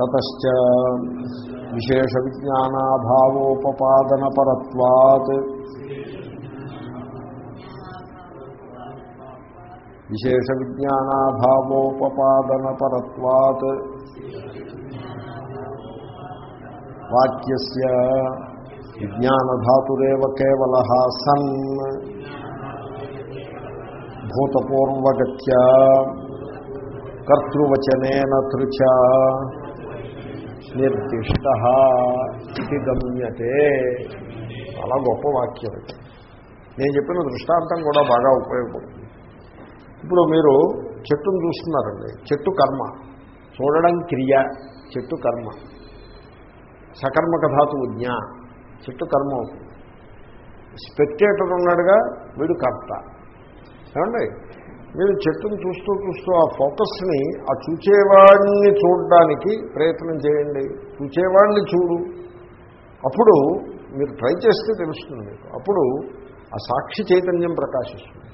తతశ్చ. విశేష విజ్ఞానాభావోపపాదనపరత్వాత్ విశేష విజ్ఞానాభావోపపాదనపరత్వాత్ వాక్యస్య విజ్ఞానధాతురేవ కేవల సన్. భూతపూర్వగత్యా. కర్తృవచన తృచ. నిర్దిష్ట ఇది గమ్యతే. చాలా గొప్ప వాక్యం ఇది. నేను చెప్పిన దృష్టాంతం కూడా బాగా ఉపయోగపడుతుంది. ఇప్పుడు మీరు చెట్టును చూస్తున్నారండి. చెట్టు కర్మ. చూడడం క్రియ. చెట్టు కర్మ. సకర్మక ధాతువు జ్ఞా. చెట్టు కర్మ అవుతుంది. స్పెక్టేటర్ ఉన్నాడుగా వీడు కర్త. ఏమండి? మీరు చెట్టును చూస్తూ చూస్తూ ఆ ఫోకస్ని ఆ చూచేవాడిని చూడడానికి ప్రయత్నం చేయండి. చూచేవాడిని చూడు. అప్పుడు మీరు ట్రై చేస్తే తెలుస్తుంది మీకు. అప్పుడు ఆ సాక్షి చైతన్యం ప్రకాశిస్తుంది.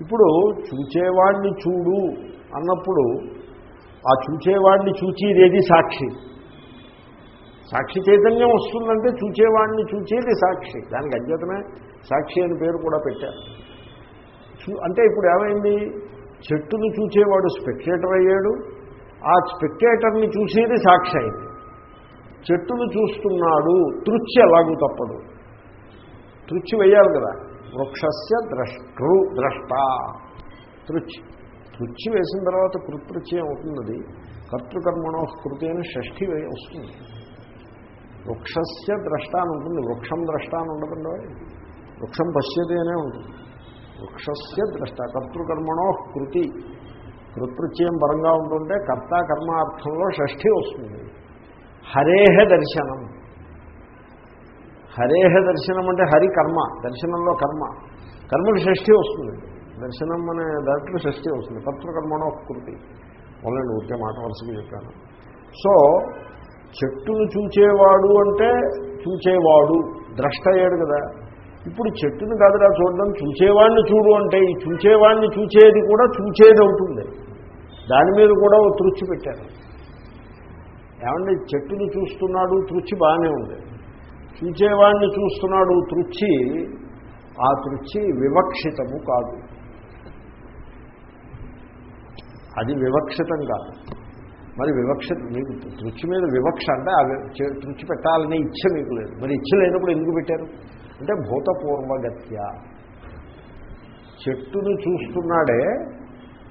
ఇప్పుడు చూచేవాడిని చూడు అన్నప్పుడు ఆ చూచేవాడిని చూచేదేది సాక్షి? సాక్షి చైతన్యం వస్తుందంటే చూచేవాడిని చూచేది సాక్షి. దానికి అధ్యతమే సాక్షి అని పేరు కూడా పెట్టారు. అంటే ఇప్పుడు ఏమైంది? చెట్టును చూసేవాడు స్పెక్టేటర్ అయ్యాడు. ఆ స్పెక్టేటర్ని చూసేది సాక్షి అయింది. చెట్టును చూస్తున్నాడు తృచ్చి ఎలాగూ తప్పదు. తృచ్చి వేయాలి కదా. వృక్షస్య ద్రష్టృ ద్రష్ట. తృచ్చి తృచ్చి వేసిన తర్వాత కృతృచ్చి అవుతుంది కర్తృకర్మణో కృతి అని షష్ఠి వస్తుంది. వృక్షస్య ద్రష్ట అని ఉంటుంది. వృక్షం ద్రష్ట అని ఉండదండి వృక్షం పశ్యతి అనే ఉంటుంది. వృక్షస్య ద్రష్ట. కర్తృకర్మణో కృతి. కృతృత్యం పరంగా ఉంటుంటే కర్త కర్మార్థంలో షష్ఠి వస్తుంది. హరేహ దర్శనం. హరేహ దర్శనం అంటే హరి కర్మ దర్శనంలో కర్మ. కర్మకి షష్ఠి వస్తుంది. దర్శనం అనే దాంట్లో షష్ఠి వస్తుంది. కర్తృకర్మణో కృతి. వాళ్ళని ఊరికే మాట వరుసగా చెప్పాను. సో చెట్టును చూచేవాడు అంటే చూచేవాడు. ద్రష్ట అయ్యాడు కదా. ఇప్పుడు చెట్టును కాదురా చూడడం చూసేవాడిని చూడు అంటే ఈ చూసేవాడిని చూసేది కూడా చూచేది అవుతుంది. దాని మీద కూడా ఓ తృచ్చి పెట్టారు. ఏమండి చెట్టుని చూస్తున్నాడు తృచ్చి బాగానే ఉంది. చూచేవాడిని చూస్తున్నాడు తృచ్చి ఆ తృచ్చి వివక్షితము కాదు. అది వివక్షితం కాదు. మరి వివక్ష మీకు తృచ్చి మీద వివక్ష అంటే ఆ తృచ్చి పెట్టాలనే ఇచ్చ మీకు లేదు. మరి ఇచ్చ లేనప్పుడు ఎందుకు పెట్టారు? అంటే భూతపూర్వగత్య. చెట్టును చూస్తున్నాడే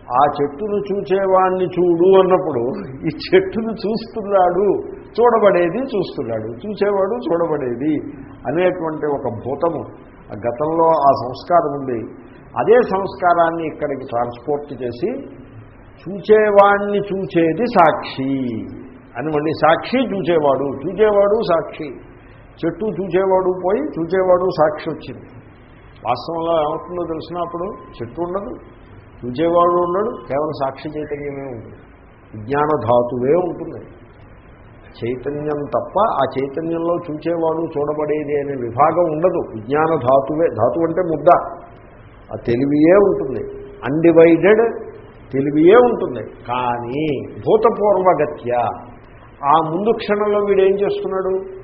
ఆ చెట్టును చూచేవాణ్ణి చూడు అన్నప్పుడు ఈ చెట్టును చూస్తున్నాడు చూడబడేది చూస్తున్నాడు చూసేవాడు చూడబడేది అనేటువంటి ఒక భూతము. ఆ గతంలో ఆ సంస్కారం ఉంది. అదే సంస్కారాన్ని ఇక్కడికి ట్రాన్స్పోర్ట్ చేసి చూచేవాణ్ణి చూచేది సాక్షి అని మళ్ళీ సాక్షి చూచేవాడు చూచేవాడు సాక్షి. చెట్టు చూచేవాడు పోయి చూచేవాడు సాక్షి వచ్చింది. వాస్తవంలో ఏమవుతుందో తెలిసినప్పుడు చెట్టు ఉండదు చూచేవాడు ఉండడు కేవలం సాక్షి చైతన్యమే ఉంటుంది. విజ్ఞాన ధాతువే ఉంటుంది. చైతన్యం తప్ప ఆ చైతన్యంలో చూచేవాడు చూడబడేది అనే విభాగం ఉండదు. విజ్ఞాన ధాతువే ధాతు అంటే ముద్ద. ఆ తెలివియే ఉంటుంది. అన్డివైడెడ్ తెలివియే ఉంటుంది. కానీ భూతపూర్వగత్య ఆ ముందు క్షణంలో వీడు ఏం చేస్తున్నాడు?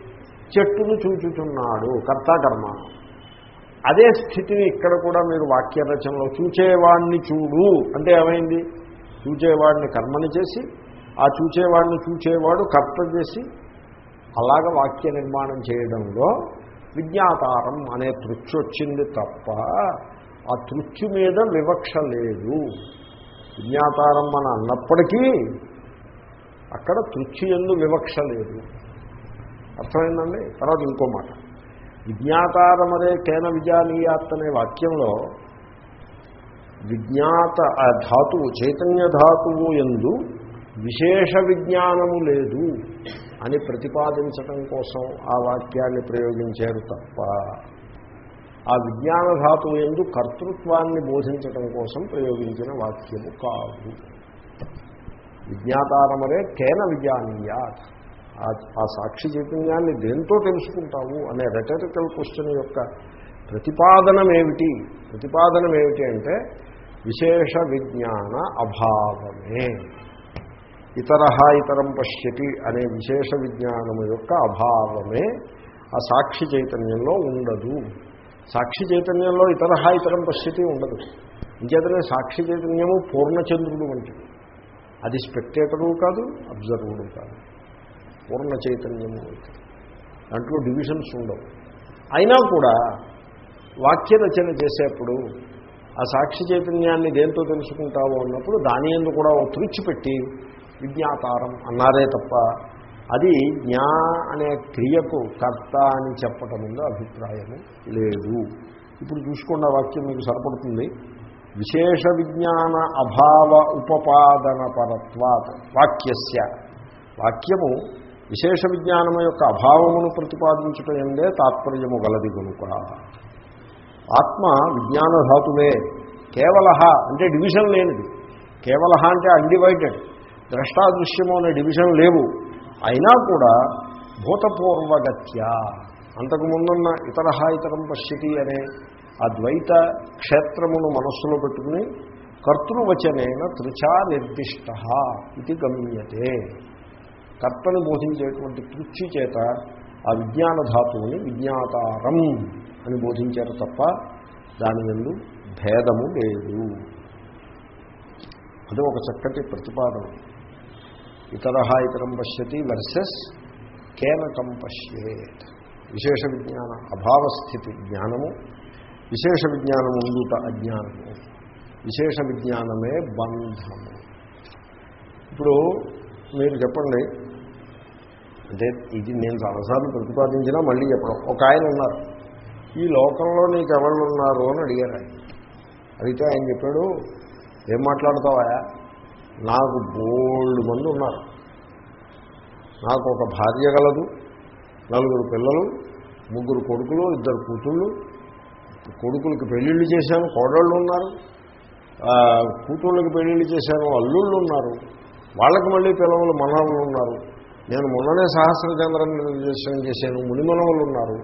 చెట్టును చూచుచున్నాడు కర్తాకర్మ. అదే స్థితిని ఇక్కడ కూడా మీరు వాక్య రచనలో చూచేవాడిని చూడు. అంటే ఏమైంది? చూచేవాడిని కర్మని చేసి ఆ చూచేవాడిని చూచేవాడు కర్త చేసి అలాగ వాక్య నిర్మాణం చేయడంలో విజ్ఞాతారం అనే తృచ్చి వచ్చింది తప్ప ఆ తృచ్చి మీద వివక్ష లేదు. విజ్ఞాతారం అని అన్నప్పటికీ అక్కడ తృచ్చి ఎందు వివక్ష లేదు. అర్థమైందండి? తర్వాత ఇంకో మాట. విజ్ఞాతారమరే కేన విజానీయాత్ అనే వాక్యంలో విజ్ఞాత ధాతువు చైతన్య ధాతువు ఎందు విశేష విజ్ఞానము లేదు అని ప్రతిపాదించటం కోసం ఆ వాక్యాన్ని ప్రయోగించారు తప్ప ఆ విజ్ఞాన ధాతువు ఎందు కర్తృత్వాన్ని బోధించటం కోసం ప్రయోగించిన వాక్యము కాదు. విజ్ఞాతారమరే కేన విజానీయాత్. ఆ సాక్షి చైతన్యాన్ని దేంతో తెలుసుకుంటావు అనే రెటరికల్ క్వశ్చన్ యొక్క ప్రతిపాదనం ఏమిటి? ప్రతిపాదనం ఏమిటి అంటే విశేష విజ్ఞాన అభావమే. ఇతర ఇతరం పశ్యతి అనే విశేష విజ్ఞానము యొక్క అభావమే ఆ సాక్షి చైతన్యంలో ఉండదు. సాక్షి చైతన్యంలో ఇతర ఇతరం పశ్యతి ఉండదు. ఇంకేతనే సాక్షి చైతన్యము పూర్ణచంద్రుడు వంటిది. అది స్పెక్టేటరు కాదు అబ్జర్వుడు కాదు. పూర్ణ చైతన్యము దాంట్లో డివిజన్స్ ఉండవు. అయినా కూడా వాక్య రచన చేసేప్పుడు ఆ సాక్షి చైతన్యాన్ని దేంతో తెలుసుకుంటావో అన్నప్పుడు దాని ఎందు కూడా ఓ తుడిచిపెట్టి విజ్ఞాతారం అన్నారే తప్ప అది జ్ఞా అనే క్రియకు కర్త అని చెప్పటం మీద అభిప్రాయము లేదు. ఇప్పుడు చూసుకోండి వాక్యం మీకు సరిపడుతుంది. విశేష విజ్ఞాన అభావ ఉపపాదన పరత్వాత్ వాక్యస్య. వాక్యము విశేష విజ్ఞానము యొక్క అభావమును ప్రతిపాదించటం ఎందే తాత్పర్యము గలది కనుక ఆత్మ విజ్ఞానధాతువే కేవల అంటే డివిజన్ లేనిది. కేవల అంటే అన్డివైడెడ్ ద్రష్టాదృశ్యము అనే డివిజన్ లేవు. అయినా కూడా భూతపూర్వగత్య. అంతకుముందున్న ఇతర ఇతరం పశ్యతి అనే ఆ ద్వైత క్షేత్రమును మనస్సులో పెట్టుకుని కర్తృవచనైన త్రిచా నిర్దిష్ట ఇది గమ్యతే. కర్తను బోధించేటువంటి తృప్తి చేత ఆ విజ్ఞాన ధాతువుని విజ్ఞాతారం అని బోధించారు తప్ప దాని ఎందు భేదము లేదు. అది ఒక చక్కటి ప్రతిపాదన. ఇతర ఇతరం పశ్యతి వర్సెస్ కేనకం పశ్యేత్. విశేష విజ్ఞాన అభావస్థితి జ్ఞానము విశేష విజ్ఞానము ఉండుట అజ్ఞానము విశేష విజ్ఞానమే బంధము. ఇప్పుడు మీరు చెప్పండి అంటే ఇది నేను చాలాసార్లు ప్రతిపాదించినా మళ్ళీ చెప్పడం. ఒక ఆయన ఉన్నారు. ఈ లోకంలో నీకు ఎవరు ఉన్నారు అని అడిగారు ఆయన. అడిగితే ఆయన చెప్పాడు ఏం మాట్లాడతావా నాకు బోల్డ్ మంది ఉన్నారు. నాకు ఒక భార్య గలదు నలుగురు పిల్లలు ముగ్గురు కొడుకులు ఇద్దరు కూతుళ్ళు. కొడుకులకి పెళ్ళిళ్ళు చేశాను కోడళ్ళు ఉన్నారు. కూతుళ్ళకి పెళ్ళిళ్ళు చేశాను అల్లుళ్ళు ఉన్నారు. వాళ్ళకి మళ్ళీ పిల్లలు మనవాళ్ళు ఉన్నారు. నేను మొన్ననే సహస్ర చంద్రం నిర్దేశం చేశాను మునిమనవులు ఉన్నారు.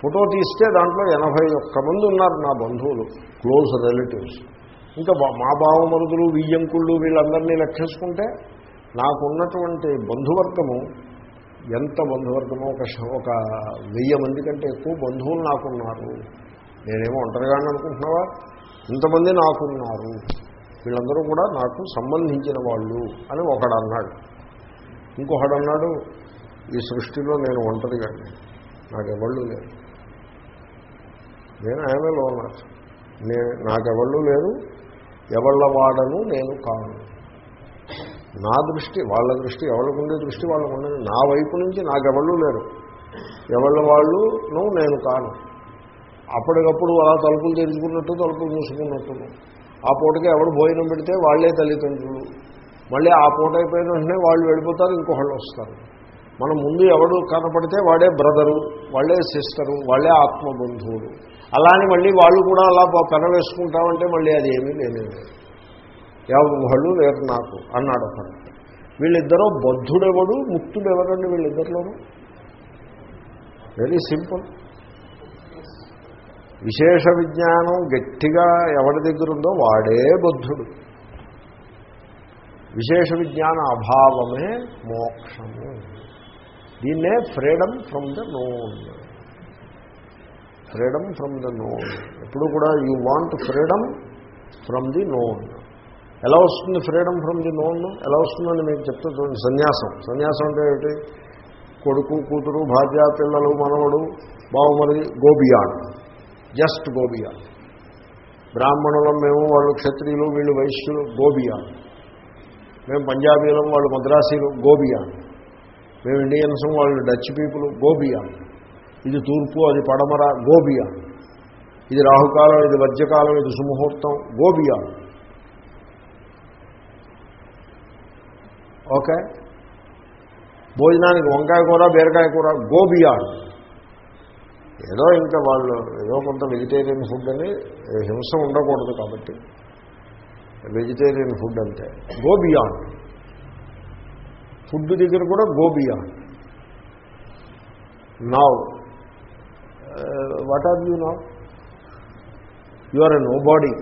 ఫోటో తీస్తే దాంట్లో ఎనభై ఒక్క మంది ఉన్నారు నా బంధువులు క్లోజ్ రిలేటివ్స్. ఇంకా మా బావమరుదులు వియ్యంకుళ్ళు వీళ్ళందరినీ లెక్కేసుకుంటే నాకున్నటువంటి బంధువర్గము ఎంత బంధువర్గమో ఒక ఒక వెయ్యి మంది కంటే ఎక్కువ బంధువులు నాకున్నారు. నేనేమో ఒంటరిగానే అనుకుంటున్నావా? ఇంతమంది నాకున్నారు. వీళ్ళందరూ కూడా నాకు సంబంధించిన వాళ్ళు అని ఒకడు అన్నాడు. ఇంకొకడు అన్నాడు ఈ సృష్టిలో నేను ఒంటరిగా నాకెవళ్ళు లేరు. నేను ఆయన లోనర్ నే నాకెవళ్ళు లేరు ఎవళ్ళ వాడను నేను కాను. నా దృష్టి వాళ్ళ దృష్టి ఎవరికి ఉండే దృష్టి వాళ్ళకు ఉండదు. నా వైపు నుంచి నాకెవళ్ళు లేరు ఎవళ్ళ వాళ్ళు నేను కాను. అప్పటికప్పుడు అలా తలుపులు తెరుచుకున్నట్టు తలుపులు మూసుకున్నట్టు ఆ పూటకి ఎవడు భోజనం పెడితే వాళ్ళే తల్లిదండ్రులు. మళ్ళీ ఆ పూట అయిపోయిన వెంటనే వాళ్ళు వెళ్ళిపోతారు ఇంకొకళ్ళు వస్తారు. మనం ముందు ఎవడు కనపడితే వాడే బ్రదరు వాళ్ళే సిస్టరు వాళ్ళే ఆత్మబంధువులు. అలా అని మళ్ళీ వాళ్ళు కూడా అలా పెన మళ్ళీ అది ఏమీ లేదు ఎవరు లేరు నాకు అన్నాడు ఒకడు వీళ్ళిద్దరూ బద్ధుడెవడు ముక్తుడు ఎవరండి వీళ్ళిద్దరిలోనూ? వెరీ సింపుల్ విశేష విజ్ఞానం గట్టిగా ఎవరి దగ్గర ఉందో వాడే బుద్ధుడు. విశేష విజ్ఞాన అభావమే మోక్షము. దీన్నే freedom from the known. Freedom from the known. ఎప్పుడు కూడా you want freedom from the known. ఎలా వస్తుంది ఫ్రీడమ్ ఫ్రమ్ ది నోన్? ఎలా వస్తుందని మీకు చెప్తే చూడండి. సన్యాసం. సన్యాసం అంటే ఏమిటి? కొడుకు కూతురు భార్య పిల్లలు మనవడు బాహుమరి గోబియాన్. జస్ట్ గోబియాన్. బ్రాహ్మణులం మేము వాళ్ళు క్షత్రియులు వీళ్ళు వైశ్యులు గోబియాన్. మేము పంజాబీలం వాళ్ళు మద్రాసీలు గోబియాన్ మేము ఇండియన్స్ వాళ్ళు డచ్ పీపుల్ గోబియాన్ ఇది తూర్పు అది పడమర గోబియాన్ ఇది రాహుకాలం ఇది వజ్రకాలం ఇది సుముహూర్తం గోబియాన్ ఓకే? భోజనానికి వంకాయ కూర బీరకాయ కూర గోబియాన్ ఏదో ఇంకా వాళ్ళు ఏదో కొంత వెజిటేరియన్ ఫుడ్ అని హింస ఉండకూడదు కాబట్టి. వెజిటేరియన్ ఫుడ్ అంటే గో బియాండ్ ఫుడ్ దగ్గర కూడా go beyond now what are you now you are a nobody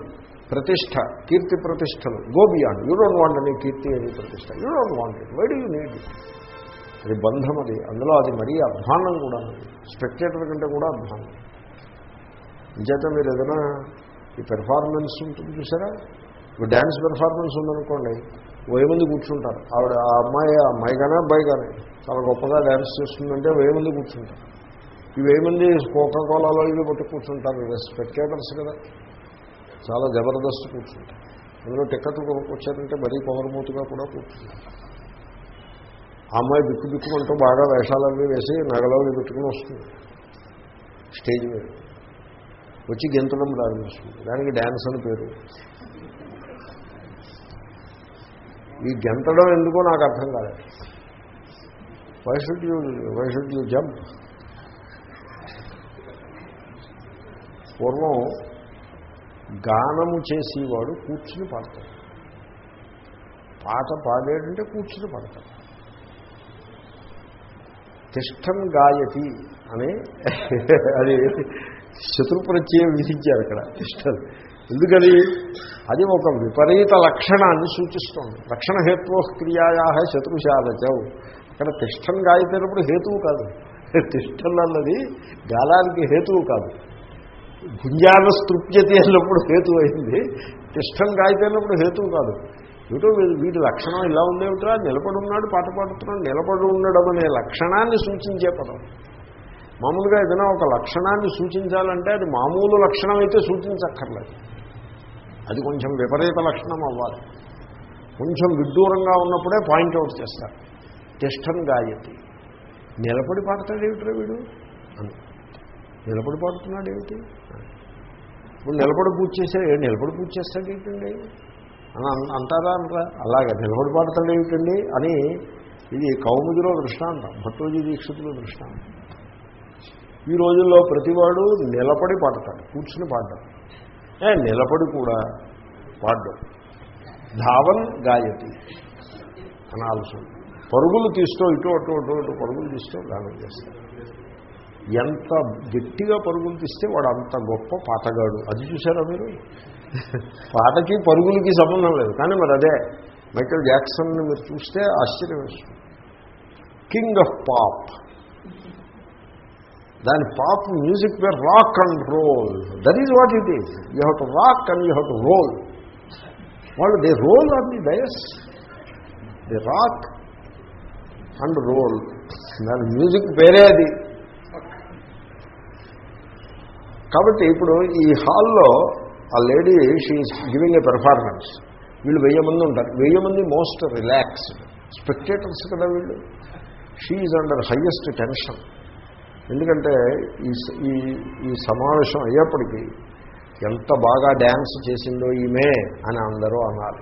ప్రతిష్ట కీర్తి ప్రతిష్టలు go beyond you don't want అని కీర్తి అని ప్రతిష్ట you don't want it why do you need it అది బంధం అది. అందులో అది మరీ అధ్వానం కూడా. స్పెక్టేటర్ కంటే కూడా అధ్వానం ఇంచేత మీరు ఏదైనా ఈ పెర్ఫార్మెన్స్ ఉంటుంది చూసారా? ఇప్పుడు డ్యాన్స్ పెర్ఫార్మెన్స్ ఉందనుకోండి వెయ్యి మంది కూర్చుంటారు. ఆవిడ ఆ అమ్మాయి ఆ అమ్మాయి కానీ అబ్బాయి కానీ చాలా గొప్పగా డ్యాన్స్ చేస్తుందంటే వెయ్యి మంది కూర్చుంటారు. ఈ వెయ్యి మంది కోకా కోలాలో ఇవి పట్టు కూర్చుంటారు. స్పెక్టేటర్స్ కదా. చాలా జబర్దస్త్ కూర్చుంటారు. అందులో టిక్కెట్లు కొనుక్కొచ్చారంటే మరీ కొమరమూతిగా కూడా కూర్చుంటారు. ఆ అమ్మాయి బిక్కు బిక్కుమంటూ బాగా వేషాలన్నీ వేసి నగలవి పెట్టుకుని వస్తుంది. స్టేజ్ మీద. వచ్చి గెంతడం ప్రారంభిస్తుంది దానికి డ్యాన్స్ అని పేరు. ఈ గెంతడం ఎందుకో నాకు అర్థం కాలేదు. Why should you why should you jump పూర్వం గానము చేసేవాడు కూర్చుని పాడతాడు. పాట పాడేటంటే కూర్చుని పాడతాడు. తిష్టం గాయతి అని అది శత్రుప్రత్యయం విధించారు అక్కడ తిష్టం ఎందుకని? అది ఒక విపరీత లక్షణాన్ని సూచిస్తోంది. లక్షణహేత్వో క్రియాయా శత్రుశాలచవు అక్కడ తిష్టం గాయపోయినప్పుడు హేతువు కాదు. తిష్టం అన్నది గాలానికి హేతువు కాదు. భుంజాన స్తృప్యతి అన్నప్పుడు హేతు అయింది. తిష్టం గాయపోయినప్పుడు హేతువు కాదు. ఏమిటో వీటి లక్షణం ఇలా ఉందేమిట్రా? నిలబడి ఉన్నాడు పాట పాడుతున్నాడు నిలబడి ఉండడం అనే లక్షణాన్ని సూచించే పదం. మామూలుగా ఏదైనా ఒక లక్షణాన్ని సూచించాలంటే అది మామూలు లక్షణం అయితే సూచించక్కర్లేదు. అది కొంచెం విపరీత లక్షణం అవ్వాలి. కొంచెం విడ్డూరంగా ఉన్నప్పుడే పాయింట్అవుట్ చేస్తారు. తిష్టం గాయతి. నిలబడి పాడతాడు ఏమిట్రా వీడు? అని నిలబడి పాడుతున్నాడు ఏమిటి? ఇప్పుడు నిలబడి పూజ చేసే నిలబడి పూజ చేస్తాడు ఏంటండి అని అంటారా అంటారా అలాగే నిలబడి పాడతాడు ఏమిటండి? అని ఇది కౌముదిలో దృష్టాంతం భట్టోజీ దీక్షితులు దృష్టాంతం. ఈ రోజుల్లో ప్రతివాడు నిలబడి పాడతాడు కూర్చుని పాడతాడు. నిలబడి కూడా. పాడడం ధావన్ గాయతి. అనాల్సి పరుగులు తీస్తూ ఇటు అటు అటు అటు పరుగులు తీస్తూ గానం చేస్తాడు. ఎంత గట్టిగా పరుగులు తీస్తే వాడు అంత గొప్ప పాటగాడు. అది చూసారా మీరు? పాటకి పరుగులకి సంబంధం లేదు. కానీ మరి అదే మైకేల్ జాక్సన్ మీరు చూస్తే ఆశ్చర్యం వేస్తుంది. King of pop. దాని పాప్ మ్యూజిక్ పేరు rock and roll. That is what it is you have to rock and you have to roll వాళ్ళు they roll on the dais the rock and roll దాని music పేరే అది. కాబట్టి ఇప్పుడు ఈ హాల్లో ఆ lady she giving a performance వీళ్ళు వెయ్యి మంది ఉంటారు. వెయ్యి మంది మోస్ట్ రిలాక్స్డ్ స్పెక్టేటర్స్ కదా వీళ్ళు. షీఈ్ అండర్ హయ్యెస్ట్ టెన్షన్ ఎందుకంటే ఈ ఈ ఈ సమావేశం అయ్యేప్పటికీ ఎంత బాగా డ్యాన్స్ చేసిందో ఈమె అని అందరూ అన్నారు.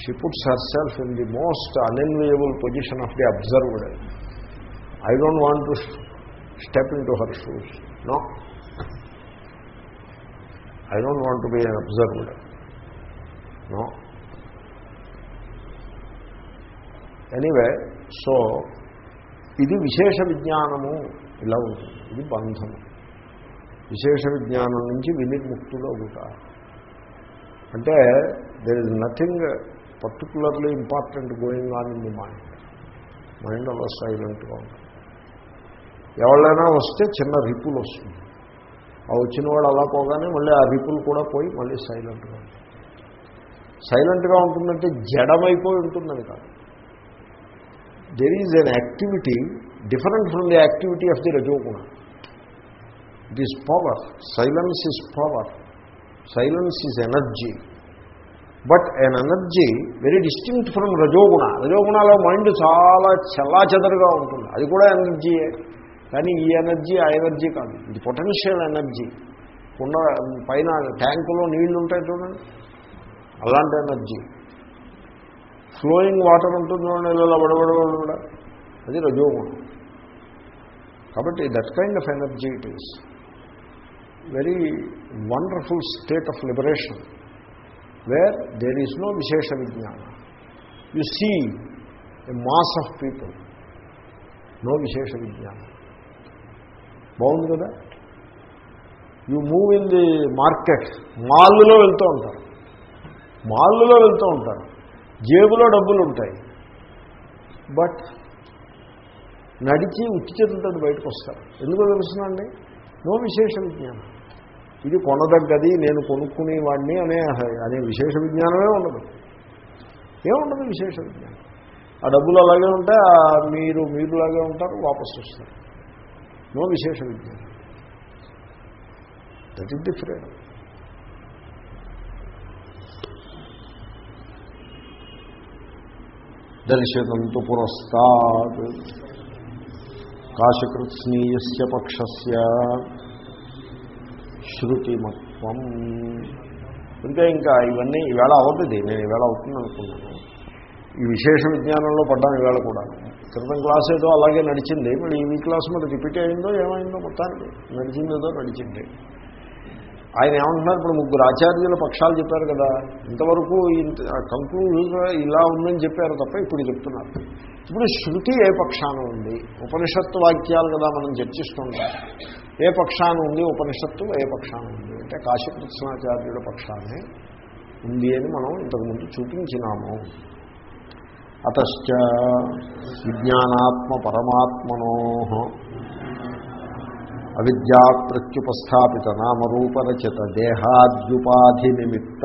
She puts herself in the most unenviable position of the observed I don't want to step into her shoes no I don't want to be unobserved no anyway so ఇది విశేష విజ్ఞానము. ఇలా ఉంటుంది. ఇది బంధము. విశేష విజ్ఞానం నుంచి వినిర్ముక్తులు అవుట అంటే there is nothing particularly important going on in the mind mind అలా సైలెంట్గా ఉంటుంది. ఎవరైనా వస్తే చిన్న రిపుల్ వస్తుంది. ఆ వచ్చిన వాడు అలా పోగానే మళ్ళీ ఆ రిపుల్ కూడా పోయి మళ్ళీ సైలెంట్గా ఉంటుంది. సైలెంట్గా ఉంటుందంటే జడమైపోయి ఉంటుందని కాదు. There is an activity different from the activity of the రజోగుణ it is power silence is power silence is energy but an energy very distinct from రజోగుణ రజోగుణలో మైండ్ చాలా చల్లాచెదరుగా ఉంటుంది. అది కూడా ఎనర్జీయే కానీ ఈ ఎనర్జీ ఆ ఎనర్జీ కాదు. ఇది పొటెన్షియల్ ఎనర్జీ ఉన్న పైన ట్యాంకులో నీళ్ళు ఉంటాయి చూడండి. అలాంటి ఎనర్జీ ఫ్లోయింగ్ వాటర్ ఉంటుంది చూడండి ఇలా బడబడబడ అది రజోగుణం. కాబట్టి that kind of energy it is very wonderful state of liberation where there is no విశేష విజ్ఞాన you see a mass of people no విశేష విజ్ఞానం బాగుంది కదా? You move in the market మాల్లో వెళ్తూ ఉంటారు. మాల్లో వెళ్తూ ఉంటారు. జేబులో డబ్బులు ఉంటాయి బట్ నడిచి ఉత్తి చేతులతో బయటకు వస్తారు. ఎందుకో తెలుస్తుందండి నో విశేష విజ్ఞానం. ఇది కొనదగ్గది నేను కొనుక్కునేవాడిని అనే అనే విశేష విజ్ఞానమే ఉండదు. ఏముండదు విశేష విజ్ఞానం? ఆ డబ్బులు అలాగే ఉంటే మీరు మీరులాగే ఉంటారు వాపసు వస్తారు. నో విశేష విజ్ఞానం. దట్ ఈస్ ది ఫ్రీడమ్ దర్శనంతు పురస్తాత్ కాశకృత్స్నీయస్య పక్షస్య శృతిమత్వం ఇంకా ఇంకా ఇవన్నీ ఈవేళ అవుతుంది నేను ఈవేళ అవుతుంది అనుకున్నాను. ఈ విశేష విజ్ఞానంలో పడ్డాను ఈవేళ కూడా. క్రితం క్లాస్ ఏదో అలాగే నడిచింది మరి ఈ క్లాస్ మరి రిపీట్ అయిందో ఏమైందో మొత్తానికి నడిచిందేదో నడిచింది. ఆయన ఏమంటున్నారు? ఇప్పుడు ముగ్గురు ఆచార్యుల పక్షాలు చెప్పారు కదా. ఇంతవరకు కంక్లూజన్ ఇలా ఉందని చెప్పారు తప్ప ఇప్పుడు చెప్తున్నారు. ఇప్పుడు శృతి ఏ పక్షాన ఉంది? ఉపనిషత్తు వాక్యాలు కదా మనం చర్చిస్తుంటాం. ఏ పక్షాన ఉంది? ఉపనిషత్తు ఏ పక్షాన ఉంది? అంటే కాశీకృష్ణాచార్యుల పక్షానే ఉంది అని మనం ఇంతకుముందు చూపించినాము. అతశ్చ విజ్ఞానాత్మ పరమాత్మనో అవిద్యా ప్రత్యుపస్థాపిత నామరూపరచిత దేహాద్యుపాధి నిమిత్త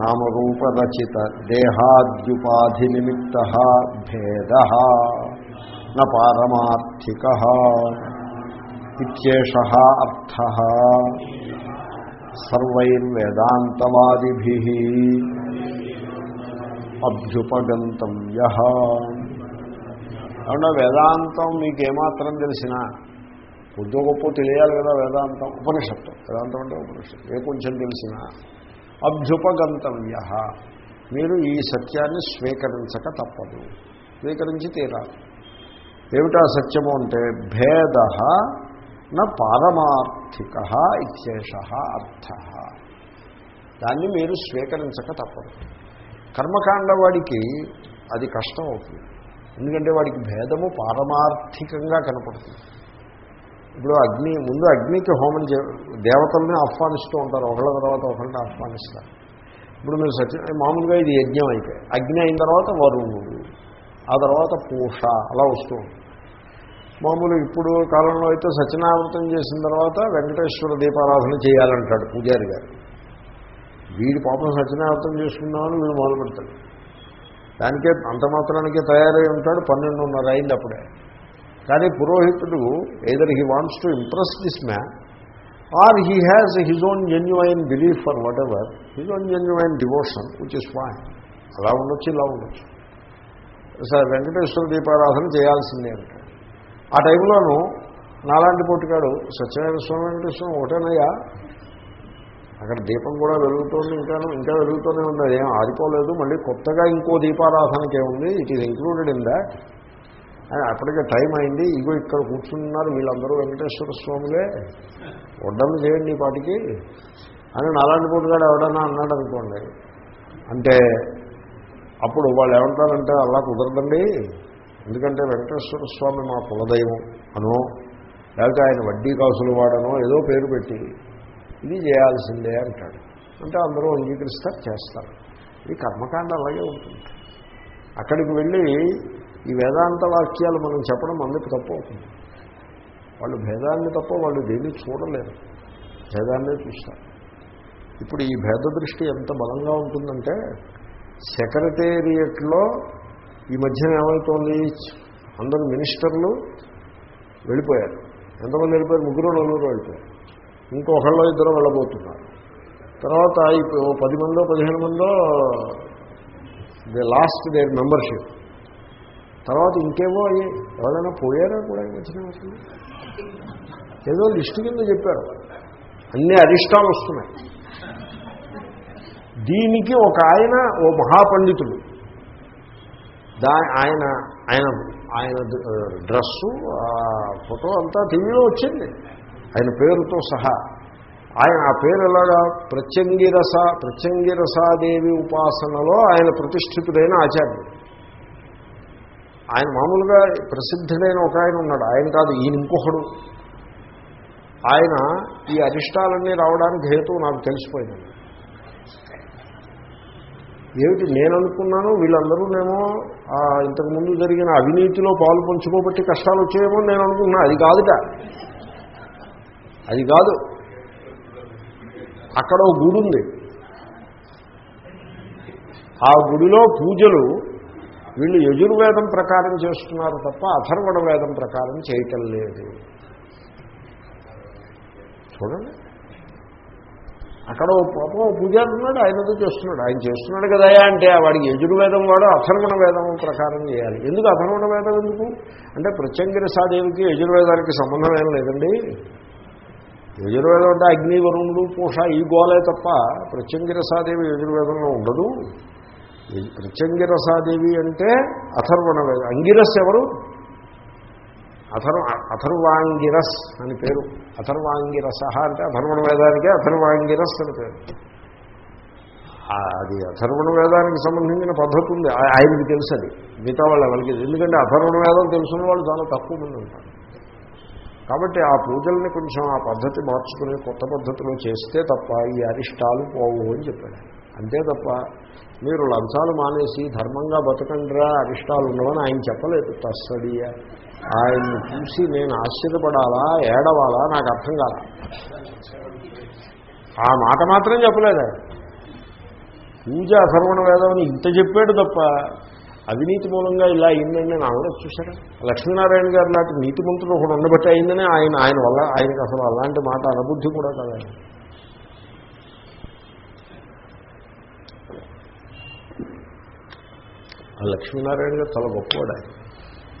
నామరూపరచిత దేహాద్యుపాధి నిమిత్త భేద న ఇేష అర్థ సర్వైర్వేదాంతవాదిభి అభ్యుపగంతవ్య ఏమన్నా వేదాంతం మీకు ఏమాత్రం తెలిసినా కొద్దో గొప్ప తెలియాలి కదా వేదాంతం. ఉపనిషత్తు. వేదాంతం అంటే ఉపనిషత్తు. ఏ కొంచెం తెలిసినా. అభ్యుపగంతవ్య మీరు ఈ సత్యాన్ని స్వీకరించక తప్పదు. స్వీకరించి తీరాలి. ఏమిటా సత్యము అంటే భేద న పారమార్థిక ఇత్యేష అర్థ. దాన్ని మీరు స్వీకరించక తప్పదు. కర్మకాండ వాడికి అది కష్టం అవుతుంది. ఎందుకంటే వాడికి భేదము పారమార్థికంగా కనపడుతుంది. ఇప్పుడు అగ్ని ముందు అగ్నికి హోమం చే దేవతల్ని ఆహ్వానిస్తూ ఉంటారు. ఒకళ్ళ తర్వాత ఒకళ్ళని ఆహ్వానిస్తారు. ఇప్పుడు మీరు సత్య మామూలుగా ఇది యజ్ఞం అయితే. అగ్ని అయిన తర్వాత వరుణుడు ఆ తర్వాత పూష అలా వస్తూ ఉంటుంది. మామూలు ఇప్పుడు కాలంలో అయితే సత్యనావృతం చేసిన తర్వాత వెంకటేశ్వర దీపారాధన చేయాలంటాడు పూజారి గారు. వీడి పాపం సత్యనావృతం చేసుకుందామని వీడు మొదలు పెడతాడు దానికే అంత మాత్రానికే తయారై ఉంటాడు. పన్నెండున్నర అయింది అప్పుడే. కానీ పురోహితుడు either he wants to impress this man or he has his own genuine belief for whatever his own genuine devotion which is fine అలా ఉండొచ్చు ఇలా ఉండొచ్చు. సార్ వెంకటేశ్వర దీపారాధన చేయాల్సిందే అంటాడు ఆ టైంలోనూ నాలాంటి పొట్టుకాడు సత్యనారాయణ స్వామి వెంకటేశ్వరం ఒకటేనయ్యా? అక్కడ దీపం కూడా వెలుగుతోంది ఇంకాను ఇంకా వెలుగుతూనే ఉంది. అదేం ఆరిపోలేదు. మళ్ళీ కొత్తగా ఇంకో దీపారాధనకే ఉంది it is included in that అని అప్పటికే టైం అయింది. ఇగో ఇక్కడ కూర్చున్నారు వీళ్ళందరూ వెంకటేశ్వర స్వాములే. వడ్డలు చేయండి ఈ పాటికి అని నాలాంటి పూటగాడు ఎవడన్నా అన్నాడు అనుకోండి. అంటే అప్పుడు వాళ్ళు ఏమంటారంటే అలా కుదరదండి. ఎందుకంటే వెంకటేశ్వర స్వామి మా కులదైవం అనో లేకపోతే ఆయన వడ్డీ కాసులు వాడనో ఏదో పేరు పెట్టి ఇది చేయాల్సిందే అంటాడు. అంటే అందరూ అంగీకరిస్తారు చేస్తారు. ఇది కర్మకాండ అలాగే ఉంటుంది. అక్కడికి వెళ్ళి ఈ వేదాంత వాక్యాలు మనం చెప్పడం అందుకు తప్పు అవుతుంది. వాళ్ళు భేదాన్ని తప్ప వాళ్ళు దేన్ని చూడలేరు. భేదాన్నే చూస్తారు. ఇప్పుడు ఈ భేద దృష్టి ఎంత బలంగా ఉంటుందంటే సెక్రటేరియట్లో ఈ మధ్యన ఏమవుతోంది అందరు మినిస్టర్లు వెళ్ళిపోయారు. ఎంతమంది వెళ్ళిపోయారు? ముగ్గురు నలుగురు వెళ్ళిపోయారు. ఇంకొకళ్ళు ఇద్దరు వెళ్ళబోతున్నారు. తర్వాత ఇప్పుడు పది మందో పదిహేను మందో ది లాస్ట్ దేర్ మెంబర్షిప్. తర్వాత ఇంకేమో అయ్యి ఎవరైనా పోయారా కూడా వచ్చిన ఏదో లిస్టు కింద చెప్పారు. అన్ని అరిష్టాలు వస్తున్నాయి. దీనికి ఒక ఆయన ఓ మహాపండితుడు. దా ఆయన ఆయన ఆయన డ్రెస్సు ఫోటో అంతా టీవీలో వచ్చింది. ఆయన పేరుతో సహా. ఆయన ఆ పేరు ఎలాగా? ప్రత్యంగిరస ప్రత్యంగిరసాదేవి ఉపాసనలో ఆయన ప్రతిష్ఠితుడైన ఆచార్యుడు. ఆయన మామూలుగా ప్రసిద్ధుడైన ఒక ఆయన ఉన్నాడు. ఆయన కాదు ఈయన ఇంకొకడు. ఆయన ఈ అరిష్టాలన్నీ రావడానికి హేతు నాకు తెలిసిపోయింది. ఏమిటి? నేను అనుకున్నాను వీళ్ళందరూనేమో ఇంతకుముందు జరిగిన అవినీతిలో పాలు పంచుకోబట్టి కష్టాలు వచ్చాయేమో నేను అనుకున్నా. అది కాదుట. అది కాదు. అక్కడ ఒక గుడి ఉంది. ఆ గుడిలో పూజలు వీళ్ళు యజుర్వేదం ప్రకారం చేస్తున్నారు తప్ప అథర్వణ వేదం ప్రకారం చేయటం లేదు. చూడండి. అక్కడ పాపం పూజారి ఉన్నాడు ఆయనతో చేస్తున్నాడు. ఆయన చేస్తున్నాడు కదా అంటే వాడికి యజుర్వేదం వాడు అథర్వణ వేదం ప్రకారం చేయాలి. ఎందుకు అథర్వణ వేదం ఎందుకు? అంటే ప్రత్యంగిర సాదేవికి యజుర్వేదానికి సంబంధం ఏం లేదండి. యజుర్వేదం అంటే అగ్ని వరుణుడు పూష ఈ గోలే తప్ప ప్రత్యంగిరసాదేవి యజుర్వేదంలో ఉండదు. ప్రత్యంగిరసాదేవి అంటే అథర్వణ వేదం అంగిరస్ ఎవరు? అథర్వ అథర్వాంగిరస్ అని పేరు. అథర్వాంగిరస అంటే అథర్వణ వేదానికే అథర్వాంగిరస్ అని పేరు. అది అథర్వణ వేదానికి సంబంధించిన పద్ధతి ఉంది. ఆ- ఆయనకి తెలుసు అది. మిగతా వాళ్ళు ఎవరికి ఎందుకంటే అథర్వణ వేదం తెలుసున్న వాళ్ళు చాలా తక్కువ మంది ఉంటారు. కాబట్టి ఆ పూజల్ని కొంచెం ఆ పద్ధతి మార్చుకుని కొత్త పద్ధతిలో చేస్తే తప్ప ఈ అరిష్టాలు పోవు అని చెప్పాడు. అంతే తప్ప మీరు లంచాలు మానేసి ధర్మంగా బతకండిరా అరిష్టాలు ఉండవని ఆయన చెప్పలేదు. తస్సడియ. ఆయన్ని చూసి నేను ఆశ్చర్యపడాలా ఏడవాలా? నాకు అర్థం కాల. ఆ మాట మాత్రం చెప్పలేదు. పూజ అసర్వణ వేదం ఇంత చెప్పాడు తప్ప అవినీతి మూలంగా ఇలా అయిందండి నేను అనలేదు చూశారా? లక్ష్మీనారాయణ గారు లాంటి నీతిమంతుడు ఒకడు ఉండబట్టి అయిందని ఆయన ఆయన వల్ల ఆయనకు అసలు అలాంటి మాట అనబుద్ధి కూడా కదా ఆ లక్ష్మీనారాయణ గారు చాలా గొప్పవాడు ఆయన.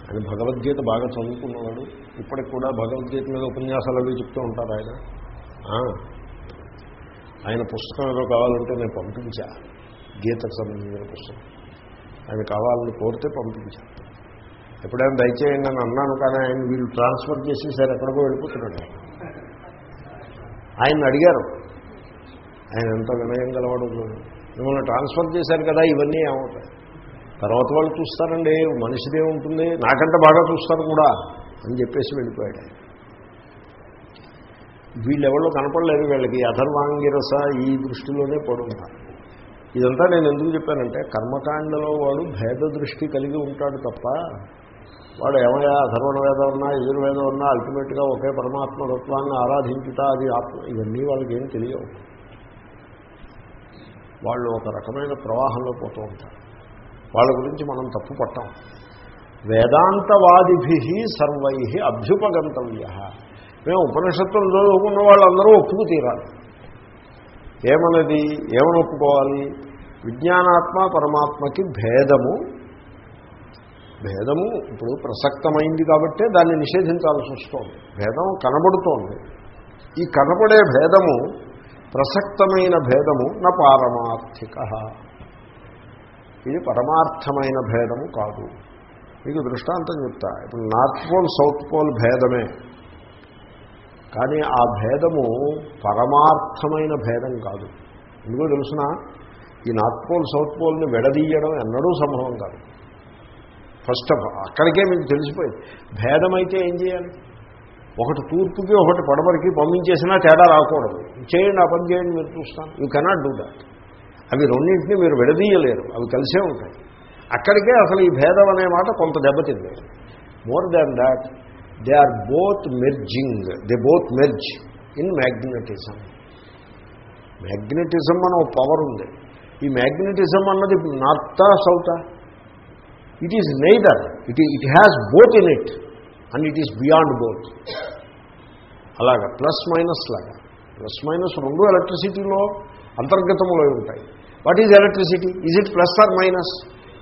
ఆయన భగవద్గీత బాగా చదువుకున్నవాడు. ఇప్పటికి కూడా భగవద్గీత మీద ఉపన్యాసాలు అవి చెప్తూ ఉంటారు ఆయన. ఆయన పుస్తకం ఏదో కావాలంటే నేను పంపించా. గీతకు సంబంధించిన పుస్తకం. ఆయన కావాలని కోరితే పంపించా ఎప్పుడైనా దయచేయండి అని అన్నాను కానీ ఆయన వీళ్ళు ట్రాన్స్ఫర్ చేసేసారు ఎక్కడికో వెళ్ళిపోతున్నాడు. ఆయన అడిగారు. ఆయన ఎంత వినయం గలవాడు మిమ్మల్ని ట్రాన్స్ఫర్ చేశారు కదా ఇవన్నీ ఏమవుతాయి? తర్వాత వాళ్ళు చూస్తారండి మనిషిదే ఉంటుంది నాకంటే బాగా చూస్తారు కూడా అని చెప్పేసి వెళ్ళిపోయాడు ఆయన. వీళ్ళెవరో కనపడలేదు వీళ్ళకి అధర్వాంగిరస ఈ దృష్టిలోనే పడున్నారు ఇదంతా నేను ఎందుకు చెప్పానంటే కర్మకాండలో వాడు భేద దృష్టి కలిగి ఉంటాడు తప్ప వాడు ఏమయ్యా అధర్వణ వేదం ఉన్నా ఎదుర్వేదం ఉన్నా అల్టిమేట్గా ఒకే పరమాత్మ తత్వాన్ని ఆరాధించుట అది ఆత్మ ఇవన్నీ వాళ్ళకి ఏం తెలియవు. వాళ్ళు ఒక రకమైన ప్రవాహంలో పోతూ ఉంటారు. వాళ్ళ గురించి మనం తప్పు పట్టాం. వేదాంతవాదిభి సర్వై అభ్యుపగంతవ్య. మేము ఉపనిషత్తులు చదువుకున్న వాళ్ళందరూ ఒప్పుకు తీరాలి. ఏమన్నది? ఏమని ఒప్పుకోవాలి విజ్ఞానాత్మ పరమాత్మకి భేదము. భేదము ఇప్పుడు ప్రసక్తమైంది కాబట్టే దాన్ని నిషేధించాల్సి వస్తుంది. భేదం కనబడుతోంది. ఈ కనబడే భేదము ప్రసక్తమైన భేదము నా పారమార్థిక. ఇది పరమార్థమైన భేదము కాదు. మీకు దృష్టాంతం చెప్తా. ఇప్పుడు నార్త్ పోల్ సౌత్ పోల్ భేదమే. కానీ ఆ భేదము పరమార్థమైన భేదం కాదు. ఎందుకో తెలుసిన ఈ నార్త్ పోల్ సౌత్ పోల్ని విడదీయడం ఎన్నడూ సంభవం కాదు. ఫస్ట్ ఆఫ్ ఆల్ అక్కడికే మీకు తెలిసిపోయింది. భేదమైతే ఏం చేయాలి? ఒకటి తూర్పుకి ఒకటి పడమరికి పంపించేసినా తేడా రాకూడదు. చేయండి ఆ పని చేయండి మీరు చూస్తాను యూ కెనాట్ డూ దాట్ అవి రెండింటినీ మీరు విడదీయలేరు. అవి కలిసే ఉంటాయి. అక్కడికే అసలు ఈ భేదం అనే మాట కొంత దెబ్బతింది. More than that they are both merging they both merge in magnetism magnetism అనే ఒక పవర్ ఉంది. ఈ మ్యాగ్నెటిజం అన్నది నార్తా సౌతా it is neither it it has both in it and it is beyond both అలాగా ప్లస్ మైనస్ లాగా. Plus minus రెండు ఎలక్ట్రిసిటీలో అంతర్గతములో ఉంటాయి. What is electricity is it plus or minus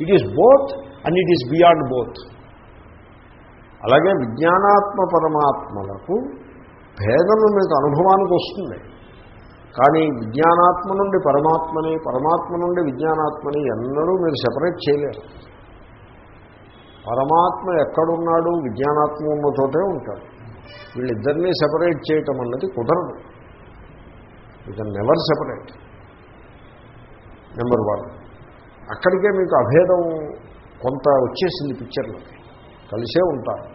it is both and it is beyond both అలాగే విజ్ఞానాత్మ పరమాత్మలకు భేదము మీకు అనుభవానికి వస్తుంది. కానీ విజ్ఞానాత్మ నుండి పరమాత్మని పరమాత్మ నుండి విజ్ఞానాత్మని ఎన్నడూ మీరు సెపరేట్ చేయలేరు. పరమాత్మ ఎక్కడున్నాడు విజ్ఞానాత్మ ఉన్న చోటే ఉంటాడు. వీళ్ళిద్దరినీ సెపరేట్ చేయటం అన్నది కుదరదు. You can never separate. Number one. అక్కడికే మీకు అభేదం కొంత వచ్చేసింది పిక్చర్లో కలిసే ఉంటారు.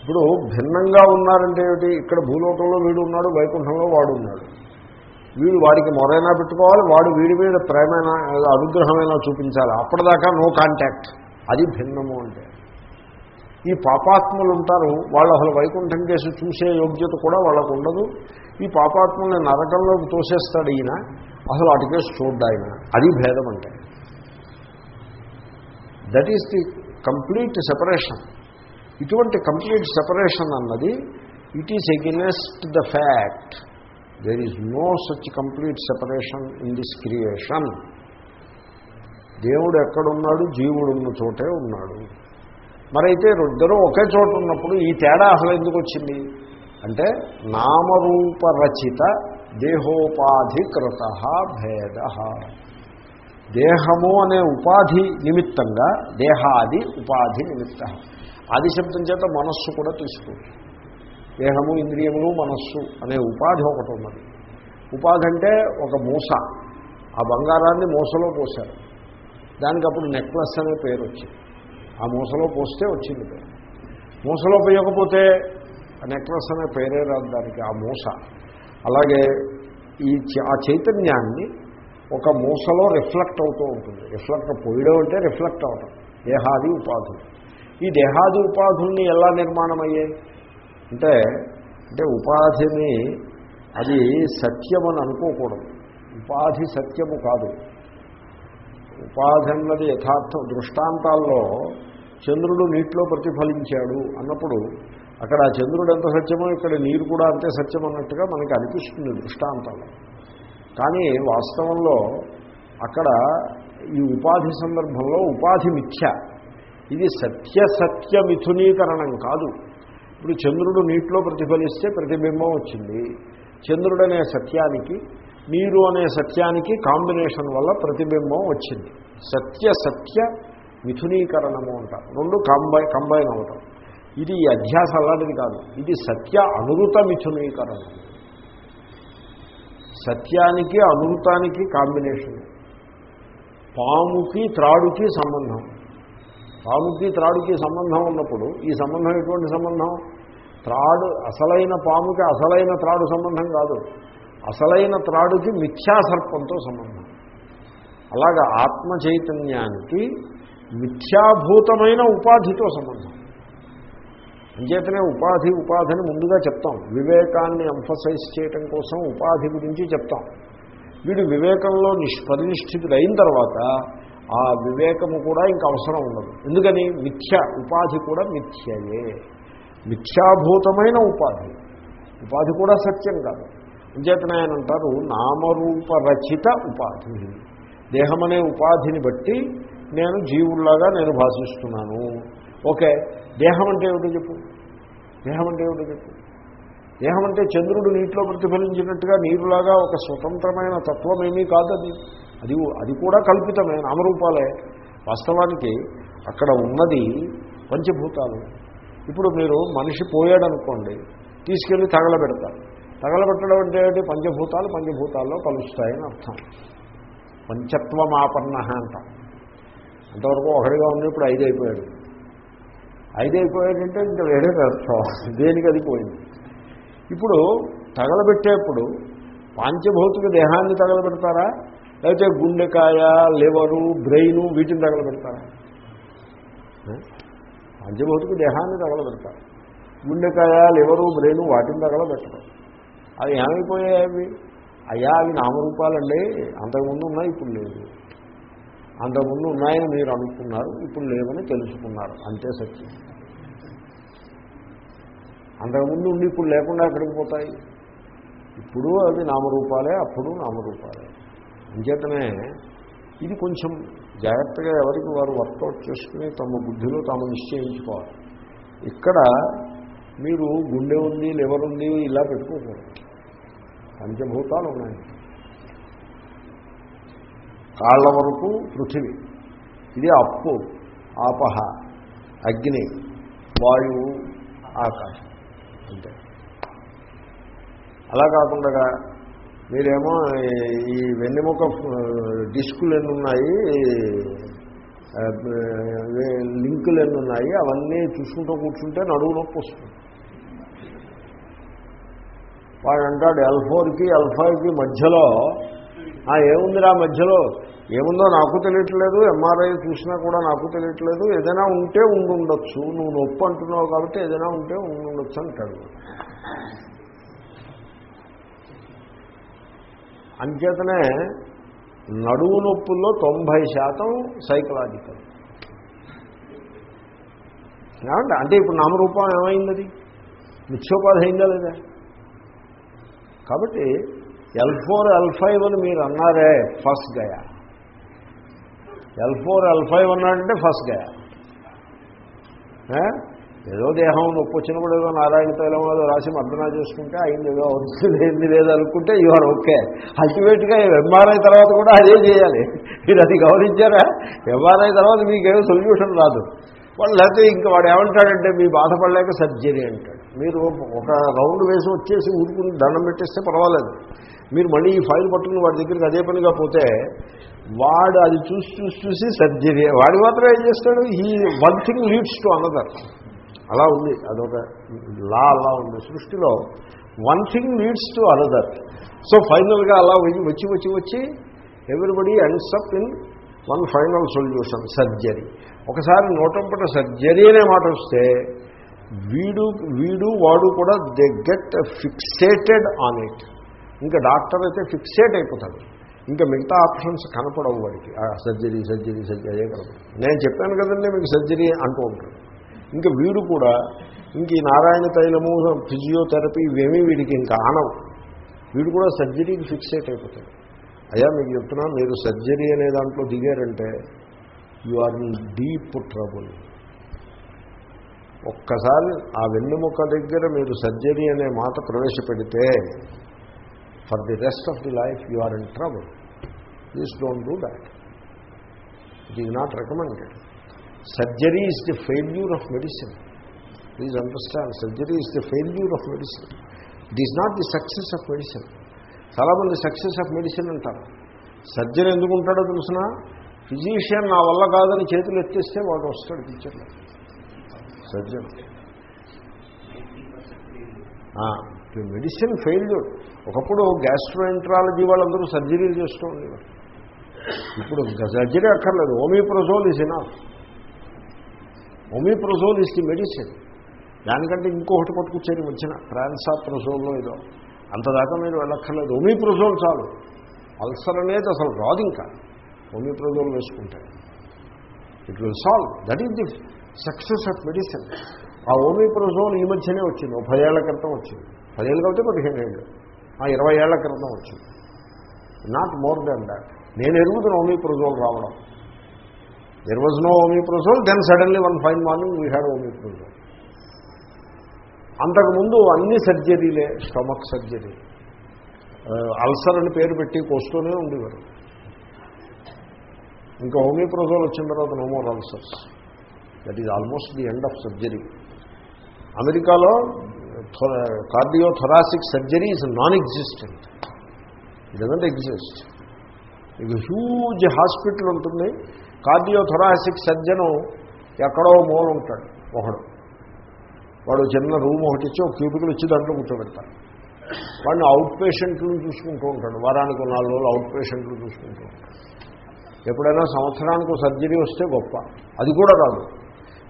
ఇప్పుడు భిన్నంగా ఉన్నారంటే ఏమిటి? ఇక్కడ భూలోకంలో వీడు ఉన్నాడు వైకుంఠంలో వాడు ఉన్నాడు. వీడు వాడికి మొరైనా పెట్టుకోవాలి వాడు వీడి మీద ప్రేమైనా అనుగ్రహమైనా చూపించాలి. అప్పటిదాకా నో కాంటాక్ట్ అది భిన్నము అంటే. ఈ పాపాత్ములు ఉంటారు వాళ్ళు అసలు వైకుంఠం కేసు చూసే యోగ్యత కూడా వాళ్ళకు ఉండదు. ఈ పాపాత్ముల్ని నరకంలోకి తోసేస్తాడు ఈయన అసలు అటు కేసు చూడ్డా ఆయన అది భేదం అంటే. That is the complete separation ఇటువంటి కంప్లీట్ సెపరేషన్ అన్నది it is against the fact there is no such complete separation in this creation దేవుడు ఎక్కడున్నాడు? జీవుడు ఉన్న చోటే ఉన్నాడు. మరైతే ఇద్దరూ ఒకే చోట ఉన్నప్పుడు ఈ తేడా అసలు ఎందుకు వచ్చింది? అంటే నామరూపరచిత దేహోపాధికృత భేద. దేహము అనే ఉపాధి నిమిత్తంగా దేహాది ఉపాధి నిమిత్త. ఆదిశబ్దం చేత మనస్సు కూడా తీసుకోవచ్చు దేహము ఇంద్రియములు మనస్సు అనే ఉపాధి ఒకటి ఉన్నది. ఉపాధి అంటే ఒక మూస. ఆ బంగారాన్ని మూసలో పోశారు. దానికి అప్పుడు నెక్లెస్ అనే పేరు వచ్చింది. ఆ మూసలో పోస్తే వచ్చింది పేరు. మూసలో పోయకపోతే ఆ నెక్లెస్ అనే పేరే రాదు దానికి ఆ మూస. అలాగే ఈ చ- ఆ చైతన్యాన్ని ఒక మూసలో రిఫ్లెక్ట్ అవుతూ ఉంటుంది. రిఫ్లెక్ట్ పోయడం అంటే రిఫ్లెక్ట్ అవటం. దేహాది ఉపాధులు ఈ దేహాది ఉపాధుల్ని ఎలా నిర్మాణం అయ్యాయి అంటే అంటే ఉపాధిని అది సత్యం అని అనుకోకూడదు. ఉపాధి సత్యము కాదు. ఉపాధి అన్నది యథార్థం. దృష్టాంతాల్లో చంద్రుడు నీటిలో ప్రతిఫలించాడు అన్నప్పుడు అక్కడ ఆ చంద్రుడు ఎంత సత్యమో ఇక్కడ నీరు కూడా అంతే సత్యం అన్నట్టుగా మనకి అనిపిస్తుంది దృష్టాంతంలో కానీ వాస్తవంలో అక్కడ ఈ ఉపాధి సందర్భంలో ఉపాధి మిథ్య. ఇది సత్య సత్య మిథునీకరణం కాదు. ఇప్పుడు చంద్రుడు నీటిలో ప్రతిఫలిస్తే ప్రతిబింబం వచ్చింది. చంద్రుడు అనే సత్యానికి నీరు అనే సత్యానికి కాంబినేషన్ వల్ల ప్రతిబింబం వచ్చింది. సత్య సత్య మిథునీకరణము అంటారు రెండు కంబై కంబైన్ అవటం. ఇది ఈ అధ్యాస అలాంటిది కాదు. ఇది సత్య అనురుత మిథునీకరణం. సత్యానికి అనురుతానికి కాంబినేషన్. పాముకి త్రాడుకి సంబంధం. పాముకి త్రాడుకి సంబంధం ఉన్నప్పుడు ఈ సంబంధం ఎటువంటి సంబంధం? త్రాడు అసలైన పాముకి అసలైన త్రాడు సంబంధం కాదు. అసలైన త్రాడుకి మిథ్యాసర్పంతో సంబంధం. అలాగా ఆత్మ చైతన్యానికి మిథ్యాభూతమైన ఉపాధితో సంబంధం. అంచేతనే ఉపాధి ఉపాధిని ముందుగా చెప్తాం. వివేకాన్ని ఎంఫసైజ్ చేయటం కోసం ఉపాధి గురించి చెప్తాం. వీడు వివేకంలో నిష్ పరినిష్ఠితుడు అయిన తర్వాత ఆ వివేకము కూడా ఇంకా అవసరం ఉండదు. ఎందుకని? మిథ్య ఉపాధి కూడా మిథ్యయే. మిథ్యాభూతమైన ఉపాధి. ఉపాధి కూడా సత్యం కాదు. అంచేతనే ఆయన అంటారు నామరూపరచిత ఉపాధి. దేహమనే ఉపాధిని బట్టి నేను జీవుల్లాగా నేను భాషిస్తున్నాను. ఓకే దేహం అంటే ఏమిటో చెప్పు. దేహం అంటే ఏమిటో చెప్పు. దేహం అంటే చంద్రుడు నీటిలో ప్రతిఫలించినట్టుగా నీరులాగా ఒక స్వతంత్రమైన తత్వం ఏమీ కాదు అది అది కూడా కల్పితమే నామరూపాలే. వాస్తవానికి అక్కడ ఉన్నది పంచభూతాలు. ఇప్పుడు మీరు మనిషి పోయాడనుకోండి తీసుకెళ్ళి తగలబెడతారు. తగలబెట్టడం అంటే ఏంటి? పంచభూతాలు పంచభూతాల్లో కలుస్తాయని అర్థం. పంచత్వమాపన్న అంటాం. అంతవరకు ఒకటిగా ఉంది ఇప్పుడు ఐదు అయిపోయాడు. ఐదు అయిపోయాడంటే ఇంకా వేరే అర్థం. దేనికి అది పోయింది? ఇప్పుడు తగలబెట్టేప్పుడు పాంచభౌతిక దేహాన్ని తగలబెడతారా? లేకపోతే గుండెకాయ లివరు బ్రెయిన్ వీటిని తగలబెడతారా? పంచభౌతిక దేహాన్ని తగలబెడతారు. గుండెకాయ లివరు బ్రెయిన్ వాటిని తగలబెట్టడం అవి ఏమైపోయాయి అవి? అయ్యా అవి నామరూపాలండి. అంతకుముందు ఉన్నాయి ఇప్పుడు లేదు అంతకుముందు ఉన్నాయని మీరు అనుకున్నారు ఇప్పుడు లేవని తెలుసుకున్నారు. అంతే సత్యం. అంతకుముందు ఉండి ఇప్పుడు లేకుండా ఎక్కడికి పోతాయి? ఇప్పుడు అవి నామరూపాలే అప్పుడు నామరూపాలే. అంచేతనే ఇది కొంచెం జాగ్రత్తగా ఎవరికి వారు వర్కౌట్ చేసుకుని తమ బుద్ధిలో తాము నిశ్చయించుకోవాలి. ఇక్కడ మీరు గుండె ఉంది లివర్ ఉంది ఇలా పెట్టుకోకూడదు. పంచభూతాలు ఉన్నాయి. కాళ్ళ వరకు పృథివీ. ఇది అప్పు ఆపహ అగ్ని వాయువు ఆకాశం. అంటే అలా కాకుండా మీరేమో ఈ వెన్నెముక డిస్కులు ఎన్ని ఉన్నాయి లింకులు ఎన్ని ఉన్నాయి అవన్నీ చూసుకుంటూ కూర్చుంటే నడువు నొప్పి వస్తుంది. వాడు అంటాడు ఎల్ ఫోర్కి ఎల్ ఫైవ్కి మధ్యలో ఏముందిరా మధ్యలో? ఏముందో నాకు తెలియట్లేదు ఎంఆర్ఐ చూసినా కూడా నాకు తెలియట్లేదు ఏదైనా ఉంటే ఉండుండొచ్చు నువ్వు నొప్పి అంటున్నావు కాబట్టి ఏదైనా ఉంటే ఉండుండొచ్చు అంటాడు. అంచేతనే నడువు నొప్పుల్లో తొంభై శాతం సైకలాజికల్. ఏమంటే అంటే ఇప్పుడు నామరూపం ఏమైంది అది నిత్యోపాధి అయిందా లేదా? కాబట్టి ఎల్ ఫోర్ ఎల్ ఫైవ్ అని మీరు అన్నారే ఫస్ట్ గయా ఎల్ ఫోర్ ఎల్ ఫైవ్ అన్నాడంటే ఫస్ట్ గయా ఏదో దేహం నొప్పి వచ్చినప్పుడు ఏదో నారాయణ తైలం ఏదో రాసి మర్దనా చేసుకుంటే అయింది ఏదో అవుతుంది ఏంది లేదు అనుకుంటే యు ఆర్ ఓకే అల్టిమేట్గా ఎంఆర్ఐ తర్వాత కూడా అదే చేయాలి. మీరు అది గమనించారా? ఎంఆర్ఐ తర్వాత మీకేమో సొల్యూషన్ రాదు. వాళ్ళు లేకపోతే ఇంకా వాడు ఏమంటాడంటే మీ బాధపడలేక సర్జరీ అంటాడు. మీరు ఒక రౌండ్ వేసి వచ్చేసి ఊరుకుని దండం పెట్టేస్తే పర్వాలేదు. మీరు మళ్ళీ ఈ ఫైల్ పట్టుకుని వాడి దగ్గరికి అదే పనిగా పోతే వాడు అది చూసి చూసి చూసి సర్జరీ వాడు మాత్రం ఏం చేస్తాడు? ఈ one thing leads to another అలా ఉంది అదొక లా అలా ఉంది సృష్టిలో. One thing leads to another so ఫైనల్గా అలా వచ్చి వచ్చి వచ్చి వచ్చి everybody ends up in one final solution surgery ఒకసారి నోటంపట సర్జరీ అనే మాట వస్తే వీడు వీడు వాడు కూడా they get fixated on it ఇంకా డాక్టర్ అయితే ఫిక్సేట్ అయిపోతాడు. ఇంకా మిగతా ఆప్షన్స్ కనపడవు వాడికి. ఆ సర్జరీ సర్జరీ సర్జరీ అదే కనపడదు. నేను చెప్పాను కదండి మీకు సర్జరీ అంటూ ఉంటాడు ఇంకా వీడు కూడా ఇంక ఈ నారాయణ తైలము ఫిజియోథెరపీ ఇవేమీ వీడికి ఇంకా ఆనవు. వీడు కూడా సర్జరీకి ఫిక్సేట్ అయిపోతాడు. అయ్యా మీకు చెప్తున్నా మీరు సర్జరీ అనే దాంట్లో దిగారంటే you are in deep trouble. ఒక్కసారి ఆ వెన్నెముక దగ్గర మీరు సర్జరీ అనే మాట ప్రవేశపెడితే for the rest of the life you are in trouble. Please don't do that. It is not recommended. Surgery is the failure of medicine please understand surgery is the failure of medicine it is not the success of medicine చాలామంది success of medicine అంటారు. Surgery ఎందుకు ఉంటాడో తెలిసిన? Physician నా వల్ల కాదని చేతులు ఎత్తేస్తే వాడు వస్తాడు టీచర్లో సర్జన్ మెడిసిన్ ఫెయిల్యూర్ ఒకప్పుడు గ్యాస్ట్రోఎంట్రాలజీ వాళ్ళందరూ సర్జరీలు చేస్తూ ఉండేవారు. ఇప్పుడు సర్జరీ అక్కర్లేదు. Omeprazole is enough omeprazole is the medicine. దానికంటే ఇంకొకటి పట్టుకొచ్చేది వచ్చిన ట్రాన్సాప్రోజోల్లో ఏదో. అంతదాకా మీరు వెళ్ళక్కర్లేదు. ఓమీప్రోజోల్ చాలు. అల్సర్ అనేది అసలు రాదు ఇంకా. ఓమీప్రోజోల్ వేసుకుంటే. It will solve that is the success of medicine ఆ ఓమీప్రోజోల్ ఈ మధ్యనే వచ్చింది. ఓ పదేళ్ళ క్రితం వచ్చింది. పదేళ్ళు కాబట్టి పదిహేను ఏళ్ళు. ఆ ఇరవై ఏళ్ళ క్రితం వచ్చింది. నాట్ మోర్ దాన్ దాట్ నేను ఎరుగుతున్న ఓమీప్రోజోల్ రావడం. There was no omeprazole then suddenly one fine morning we had omeprazole అంతకుముందు అన్ని సర్జరీలే స్టమక్ సర్జరీ. అల్సర్ అని పేరు పెట్టి కోస్తూనే ఉండేవారు. ఇంకా హోమియోప్రోజోల్ వచ్చిన తర్వాత no more ulcers that is almost the end of surgery అమెరికాలో cardio thoracic surgery is non existent it doesn't exist మీకు హ్యూజ్ హాస్పిటల్ ఉంటుంది. కార్డియోథొరాసిక్ సర్జను ఎక్కడో మూల ఉంటాడు ఒకడు. వాడు చిన్న రూమ్ ఒకటి ఇచ్చి ఒక క్యూబికల్ ఇచ్చి దాంట్లో కూర్చోబెడతాడు. వాడిని అవుట్ పేషెంట్లను చూసుకుంటూ ఉంటాడు వారానికి నాలుగు రోజులు అవుట్ పేషెంట్లు చూసుకుంటూ ఉంటాడు. ఎప్పుడైనా సంవత్సరానికి సర్జరీ వస్తే గొప్ప. అది కూడా రాదు.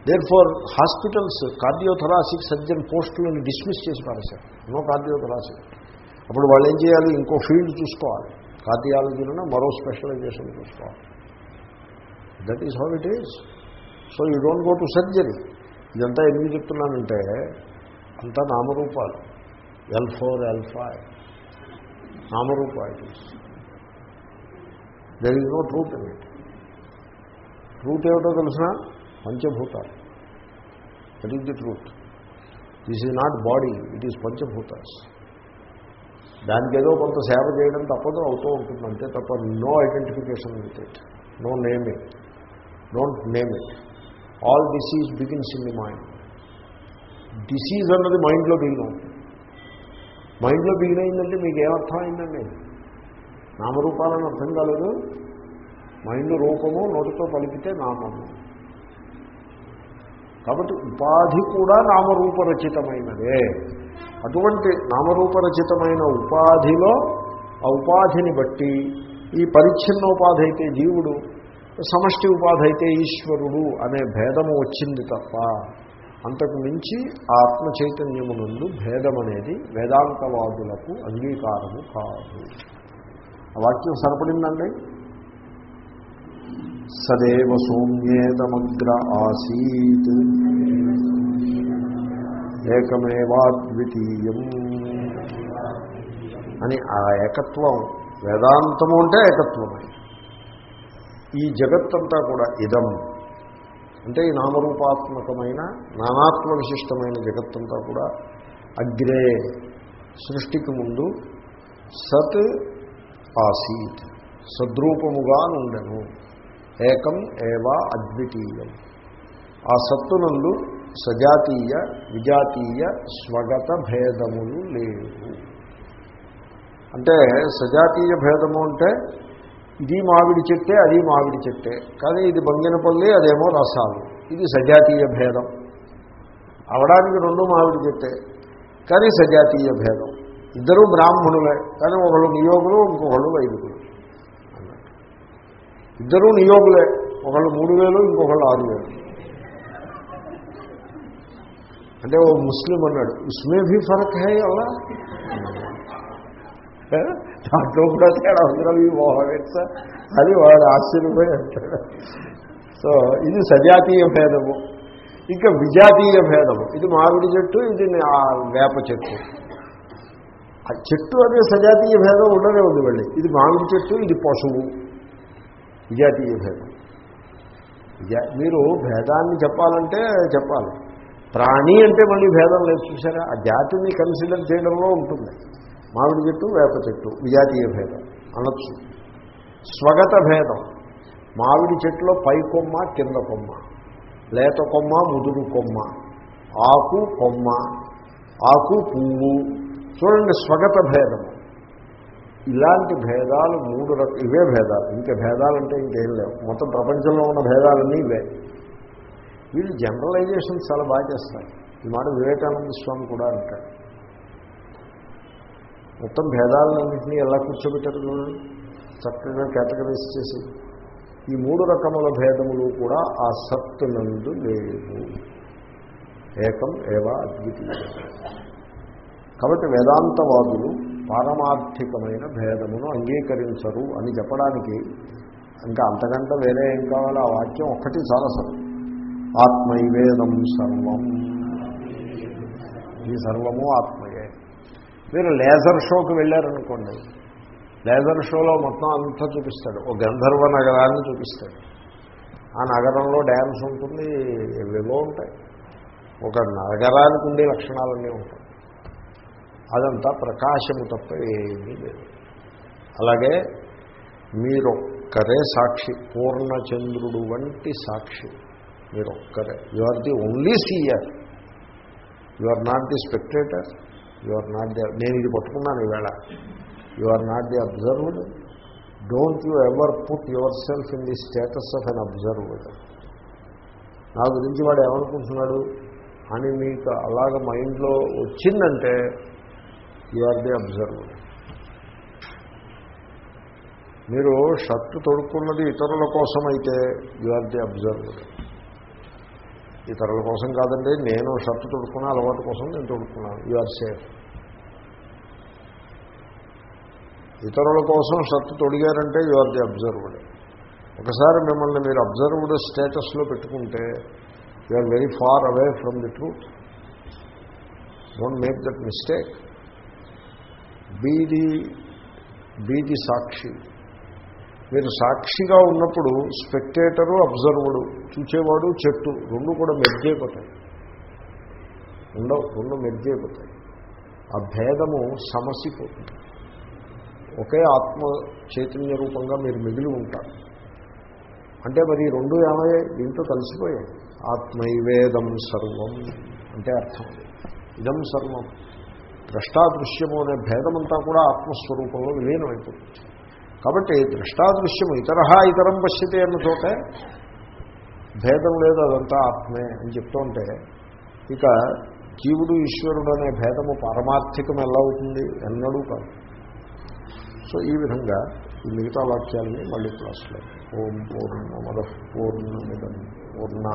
There far hospitals cardiothoracic surgeon పోస్టులను డిస్మిస్ చేసి పారేశారు. నో కార్డియోథొరాసిక్ అప్పుడు వాళ్ళు ఏం చేయాలి? ఇంకో ఫీల్డ్ చూసుకోవాలి. కార్డియాలజీలోనే మరో స్పెషలైజేషన్ చూసుకోవాలి. That is how it is so you don't go to surgery ఇదంతా ఎందుకు చెప్తున్నానంటే అంతా నామరూపాలు. ఎల్ ఫోర్ ఎల్ ఫైవ్ నామరూపాలు. There is no truth in it truth ఏమిటో తెలిసిన? పంచభూతాలు. That is the truth this is not body it is panchabhutas దానికి ఏదో కొంత సేవ చేయడం తప్పదు అవుతూ ఉంటుంది అంతే తప్ప no identification with it no naming don't name it all disease begins in the mind disease అన్నది మైండ్లో బిగిన్ అవుతుంది. మైండ్లో బిగిన్ అయిందంటే మీకు ఏమర్థం అయిందండి? నామరూపాలని అర్థం కాలేదు. మైండ్ రూపము నోటితో పలికితే నామము. కాబట్టి ఉపాధి కూడా నామరూపరచితమైనదే. అటువంటి నామరూపరచితమైన ఉపాధిలో ఆ ఉపాధిని బట్టి ఈ పరిచ్ఛిన్నోపాధి అయితే జీవుడు సమష్టి ఉపాధి అయితే ఈశ్వరుడు అనే భేదము వచ్చింది తప్ప అంతకు మించి ఆత్మ చైతన్యమునందు భేదం అనేది వేదాంతవాదులకు అంగీకారము కాదు. ఆ వాక్యం సరిపడిందండి? సదేవ సౌమ్యేదమగ్ర ఆసీత్. ఏకమేవాద్వితీయం. అని ఆ ఏకత్వం వేదాంతము అంటే ఏకత్వమే. ఈ జగత్తంతా కూడా ఇదం. అంటే ఈ నామరూపాత్మకమైన నానాత్మ విశిష్టమైన జగత్తంతా కూడా అగ్రే సృష్టికి ముందు సత్ ఆసీత్ సద్రూపముగా నుండెను. ఏకం ఏవా అద్వితీయం. ఆ సత్తునందు సజాతీయ విజాతీయ స్వగత భేదములు లేవు. అంటే సజాతీయ భేదము అంటే ఇది మామిడి చెట్టే అది మామిడి చెట్టే. కానీ ఇది బంగినపల్లి అదేమో రసాలు. ఇది సజాతీయ భేదం. అవడానికి రెండు మామిడి చెట్టే కానీ సజాతీయ భేదం. ఇద్దరు బ్రాహ్మణులే కానీ ఒకళ్ళు నియోగులు ఇంకొకళ్ళు వైదికులు. ఇద్దరూ నియోగులే ఒకళ్ళు మూడు వేలు ఇంకొకళ్ళు ఆరు వేలు. అంటే ఓ ముస్లిం అన్నాడు ఇస్మే భీ ఫరక్ హై అలా దాంట్లో కూడా తేడా అందరం ఈ అది వాడు ఆశ్చర్యపోయి అంటాడు. సో ఇది సజాతీయ భేదము. ఇంకా విజాతీయ భేదము. ఇది మామిడి చెట్టు ఇది ఆ వేప చెట్టు. ఆ చెట్టు అనే సజాతీయ భేదం ఉండనే ఉంది మళ్ళీ. ఇది మామిడి చెట్టు ఇది పశువు. విజాతీయ భేదం. మీరు భేదాన్ని చెప్పాలంటే చెప్పాలి. ప్రాణి అంటే మళ్ళీ భేదం లేదు చూసారా? ఆ జాతిని కన్సిడర్ చేయడంలో ఉంటుంది. మామిడి చెట్టు వేప చెట్టు విజాతీయ భేదం అనొచ్చు. స్వగత భేదం. మామిడి చెట్టులో పై కొమ్మ కింద కొమ్మ. లేత కొమ్మ ముదురు కొమ్మ. ఆకు కొమ్మ. ఆకు పువ్వు. చూడండి స్వగత భేదము ఇలాంటి భేదాలు మూడు రక ఇవే భేదాలు. ఇంకా భేదాలంటే ఇంకేం లేవు. మొత్తం ప్రపంచంలో ఉన్న భేదాలన్నీ ఇవే. వీళ్ళు జనరలైజేషన్ చాలా బాగా చేస్తారు. ఈ మాట వివేకానంద స్వామి కూడా అంటారు మొత్తం భేదాలన్నింటినీ ఎలా కూర్చోబెట్టారు చూడండి. చక్కగా కేటగరైజ్ చేసి. ఈ మూడు రకముల భేదములు కూడా ఆ సత్తునందు లేవు. ఏకం ఏవ అద్వితీయ. కాబట్టి వేదాంతవాదులు పారమార్థికమైన భేదమును అంగీకరించరు అని చెప్పడానికి ఇంకా అంతకంటే వేరే ఏం కావాలి? ఆ వాక్యం ఒక్కటి చాలా ఆత్మైవేదం సర్వం. ఈ సర్వము ఆత్మ మీరు లేజర్ షోకి వెళ్ళారనుకోండి లేజర్ షోలో మొత్తం అంతా చూపిస్తాడు. ఓ గంధర్వ నగరాన్ని చూపిస్తాడు. ఆ నగరంలో డ్యాన్స్ ఉంటుంది ఏవేవో ఉంటాయి. ఒక నగరానికి ఉండే లక్షణాలన్నీ ఉంటాయి. అదంతా ప్రకాశము తప్ప ఏమీ లేదు. అలాగే మీరొక్కరే సాక్షి పూర్ణచంద్రుడు వంటి సాక్షి. మీరొక్కరే. You are the only seer. You are not the spectator. You are not the నేను ఇది పట్టుకున్నాను ఈవేళ. You are not the observed don't you ever put yourself in the status of unobserved నా గురించి వాడు ఏమనుకుంటున్నాడు? అని మీకు అలాగ మైండ్లో వచ్చిందంటే యు ఆర్ ది అబ్జర్వ్డ్ మీరు షర్టు తొడుక్కున్నది ఇతరుల కోసం అయితే యు ఆర్ ది అబ్జర్వ్డ్ ఇతరుల కోసం కాదండి నేను షర్టు తొడుక్కున్న అలవాటు కోసం నేను తొడుక్కున్నాను యు ఆర్ సేఫ్ ఇతరుల కోసం షర్టు తొడిగారంటే యు ఆర్ ది అబ్జర్వ్డ్ ఒకసారి మిమ్మల్ని మీరు అబ్జర్వ్డ్ స్టేటస్లో పెట్టుకుంటే you are very far away from the truth don't make that mistake be the be the సాక్షి. మీరు సాక్షిగా ఉన్నప్పుడు స్పెక్టేటరు అబ్జర్వడు చూచేవాడు చెట్టు రెండు కూడా మెర్జైపోతాయి ఉండవు రెండు మెర్జైపోతాయి ఆ భేదము సమసిపోతుంది. ఒకే ఆత్మ చైతన్య రూపంగా మీరు మిగిలి ఉంటారు. అంటే మరి రెండు ఏమయ్యాయి దీంతో కలిసిపోయాయి. ఆత్మైవేదం సర్వం అంటే అర్థం. ఇదం సర్వం. ద్రష్టాదృశ్యము అనే భేదమంతా కూడా ఆత్మస్వరూపంలో విలీనమైపోతుంది. కాబట్టి దృష్టాదృశ్యం ఇతర ఇతరం పశ్యతే అన్న చోటే భేదం లేదు అదంతా ఆత్మే అని చెప్తుంటే ఇక జీవుడు ఈశ్వరుడు అనే భేదము పారమార్థికం ఎలా అవుతుంది ఎన్నడూ కాదు. సో ఈ విధంగా ఈ మిగతా వాక్యాలని మళ్ళీ క్లాస్లో. ఓం పూర్ణమద పూర్ణమిదం పూర్ణా